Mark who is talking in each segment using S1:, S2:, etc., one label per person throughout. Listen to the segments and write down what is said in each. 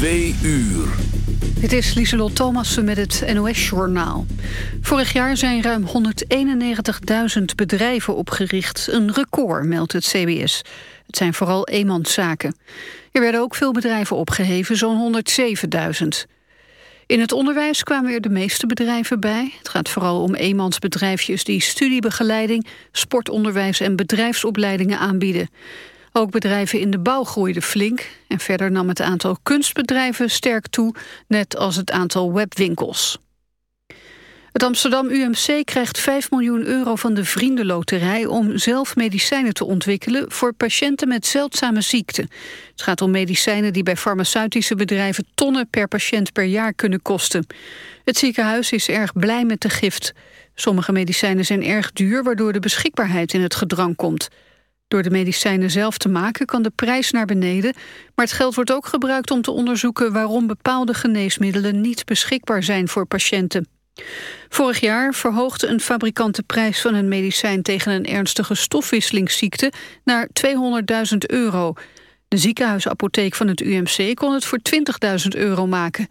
S1: Twee uur.
S2: Dit is Lieselot Thomassen met het NOS-journaal. Vorig jaar zijn ruim 191.000 bedrijven opgericht. Een record, meldt het CBS. Het zijn vooral eenmanszaken. Er werden ook veel bedrijven opgeheven, zo'n 107.000. In het onderwijs kwamen er de meeste bedrijven bij. Het gaat vooral om eenmansbedrijfjes die studiebegeleiding, sportonderwijs en bedrijfsopleidingen aanbieden. Ook bedrijven in de bouw groeiden flink. En verder nam het aantal kunstbedrijven sterk toe, net als het aantal webwinkels. Het Amsterdam UMC krijgt 5 miljoen euro van de Vriendenloterij... om zelf medicijnen te ontwikkelen voor patiënten met zeldzame ziekten. Het gaat om medicijnen die bij farmaceutische bedrijven... tonnen per patiënt per jaar kunnen kosten. Het ziekenhuis is erg blij met de gift. Sommige medicijnen zijn erg duur, waardoor de beschikbaarheid in het gedrang komt. Door de medicijnen zelf te maken kan de prijs naar beneden... maar het geld wordt ook gebruikt om te onderzoeken... waarom bepaalde geneesmiddelen niet beschikbaar zijn voor patiënten. Vorig jaar verhoogde een fabrikant de prijs van een medicijn... tegen een ernstige stofwisselingsziekte naar 200.000 euro. De ziekenhuisapotheek van het UMC kon het voor 20.000 euro maken.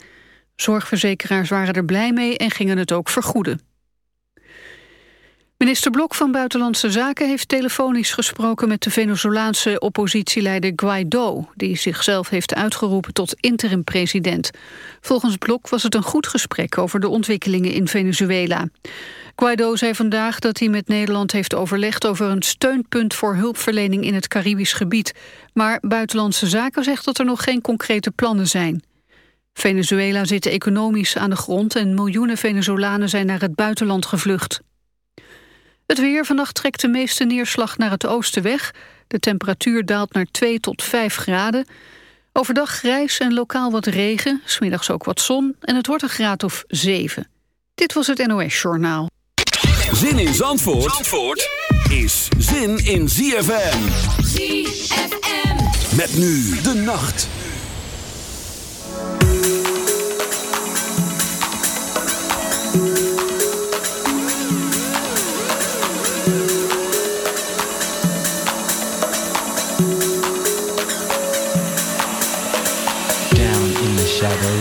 S2: Zorgverzekeraars waren er blij mee en gingen het ook vergoeden. Minister Blok van Buitenlandse Zaken heeft telefonisch gesproken met de Venezolaanse oppositieleider Guaido, die zichzelf heeft uitgeroepen tot interim-president. Volgens Blok was het een goed gesprek over de ontwikkelingen in Venezuela. Guaido zei vandaag dat hij met Nederland heeft overlegd over een steunpunt voor hulpverlening in het Caribisch gebied. Maar Buitenlandse Zaken zegt dat er nog geen concrete plannen zijn. Venezuela zit economisch aan de grond en miljoenen Venezolanen zijn naar het buitenland gevlucht. Het weer. Vannacht trekt de meeste neerslag naar het oosten weg. De temperatuur daalt naar 2 tot 5 graden. Overdag grijs en lokaal wat regen. Smiddags ook wat zon. En het wordt een graad of 7. Dit was het NOS Journaal.
S1: Zin in Zandvoort, Zandvoort is zin in ZFM.
S3: ZFM.
S1: Met nu de nacht.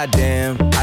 S4: goddamn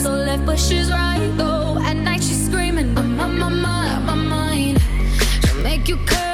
S5: so left, but she's right though. At night she's screaming, I'm on my mind, I'm on my mind.
S6: She'll make you curse.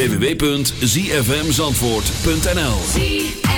S6: www.zfmzandvoort.nl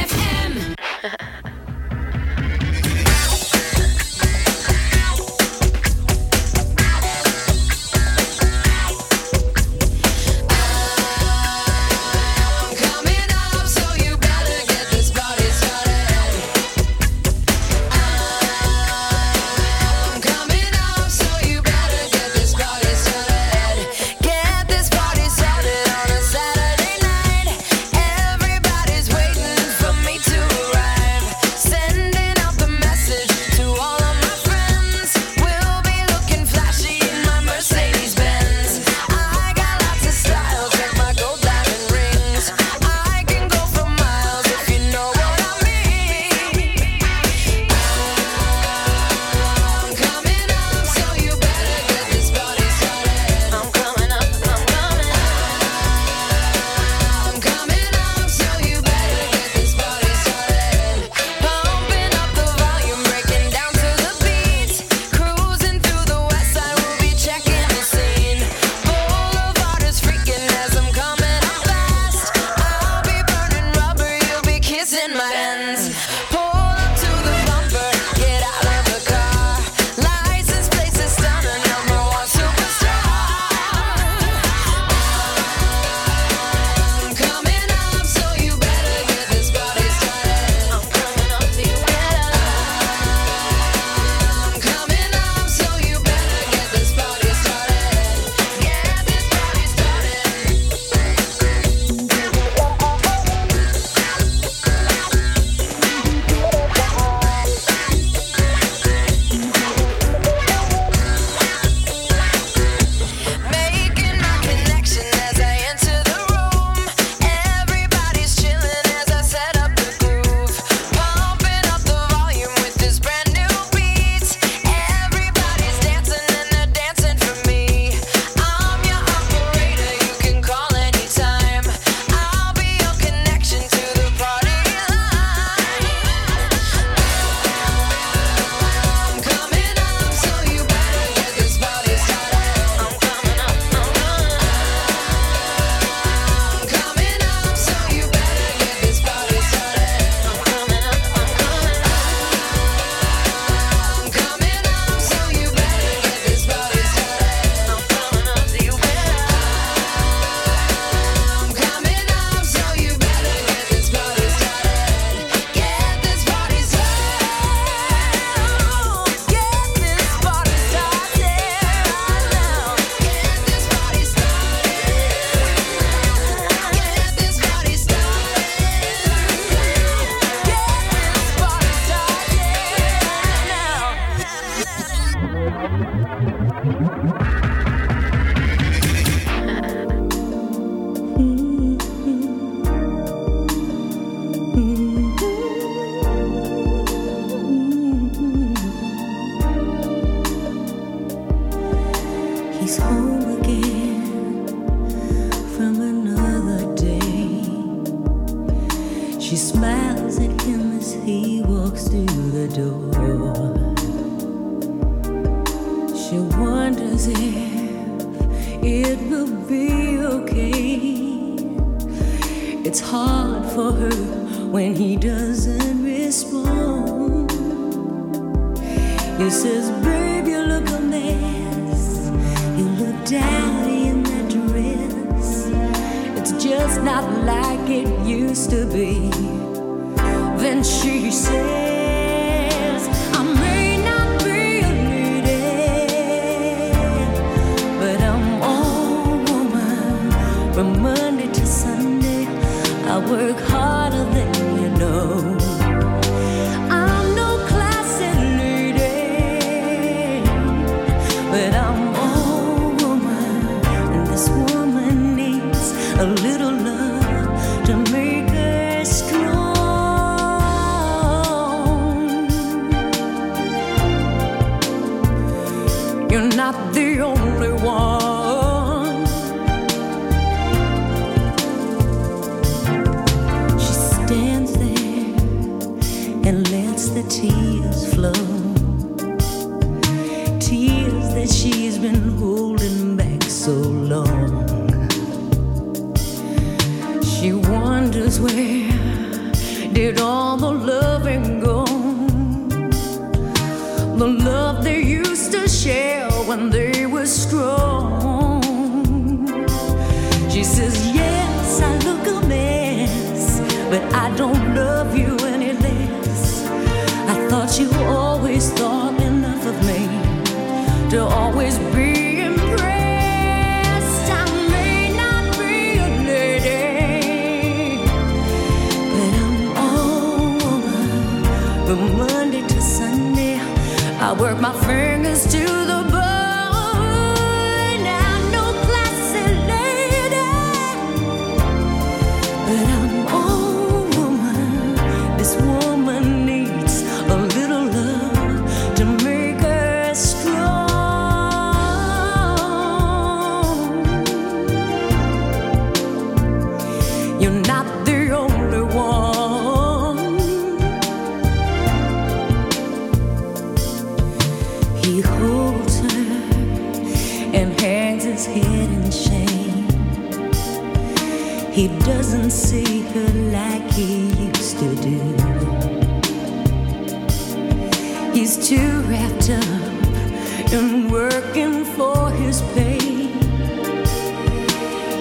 S6: working for his pain,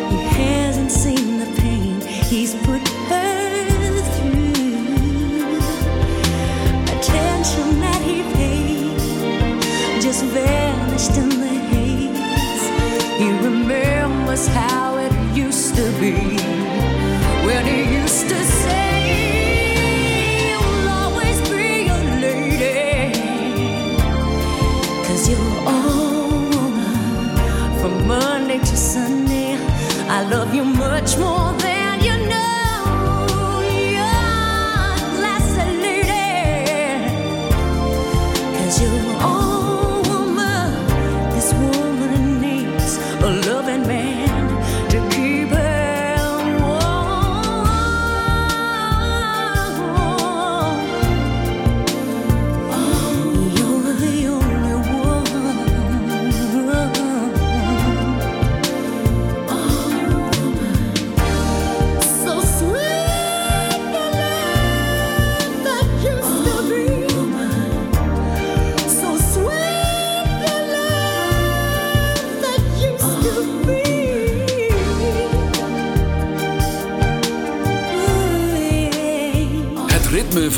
S6: He hasn't seen the pain he's put her through. Attention that he paid just vanished in the haze. He remembers how it used to be. much more.